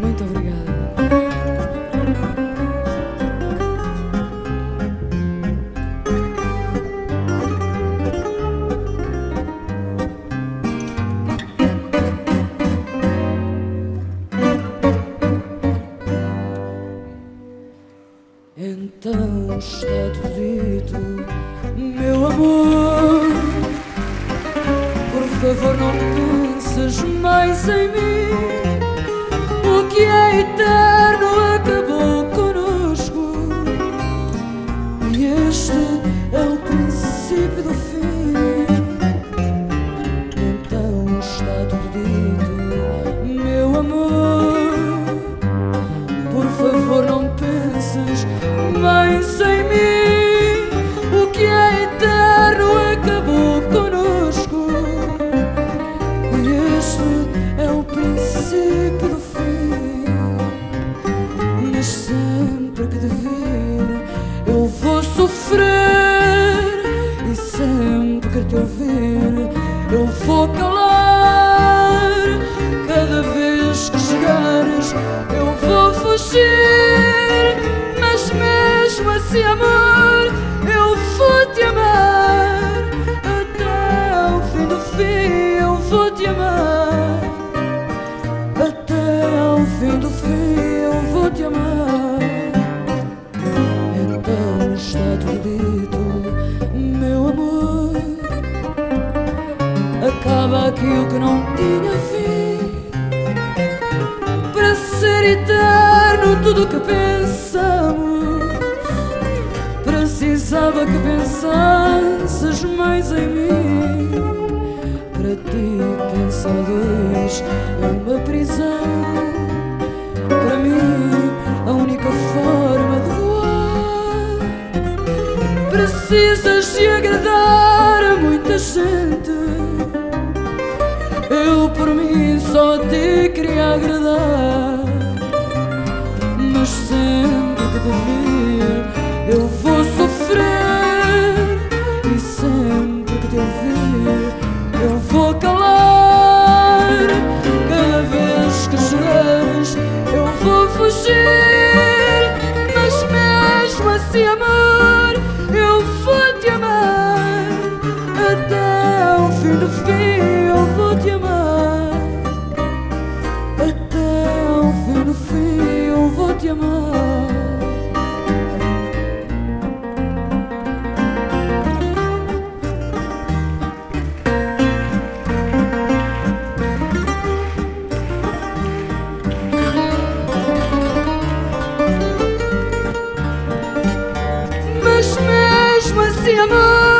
Muito obrigada. Então está tudo dito, meu amor. Favor, não penses mais em mim. Eu vou fugir. Mas mesmo assim, amor, eu vou te amar. Até o fim do fim, eu vou te amar. Até ao fim do fim, eu vou te amar. Então está tudo dito, meu amor. Acaba aquilo que não tinha fim. O que pensamos. Precisava que pensasses mais em mim. Para ti, pensar dois é uma prisão. Para mim, a única forma de voar. Precisas de agradar a muita gente. Eu por mim só te queria agradar. Mas sempre que te vir, eu vou sofrer. E sempre que te ouvir, eu vou calar. Cada vez que chorares, eu vou fugir. Mas mesmo assim, amor, eu vou te amar. Até ao fim do fim, eu vou te amar. Amar. Mas mesmo assim, amor,